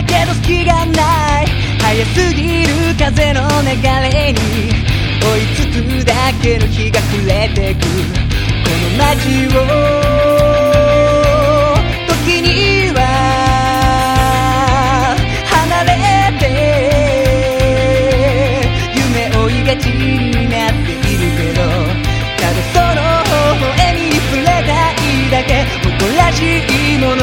だけど隙がない。早すぎる風の流れに追いつくだけの日が暮れてく。この街を時には離れて夢追いがちになっているけどただその微笑みに触れたいだけ。誇らしいもの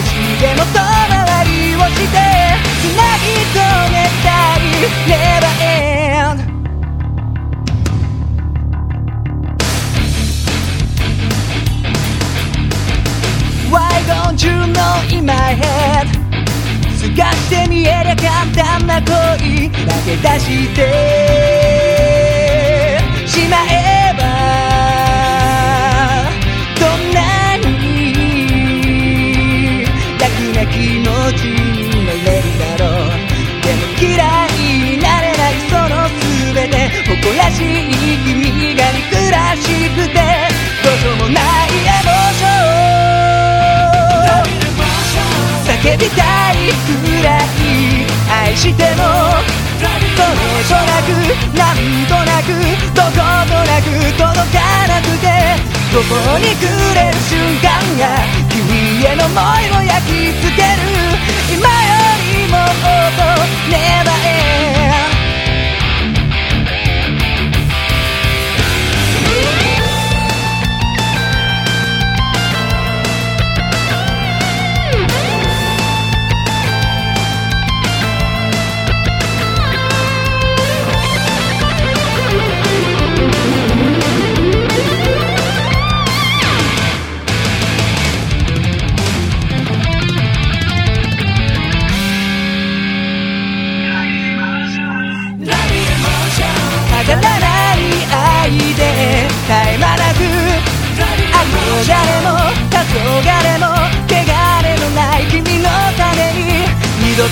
少しでも遠回りをしてつなぎ止めたい Never end Why don't you know in my head 探してみえりゃ簡単な恋だけ出して。しまえ気持ちになれるだろうでも嫌いになれないその全て誇らしい君が憎らしくてどうしようもないエモーション叫びたいくらい愛してもそれとなくなんとなくどことなく届かなくて途方に暮れる瞬間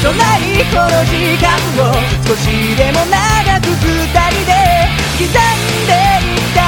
とないこの時間を。少しでも長く二人で刻んでいた。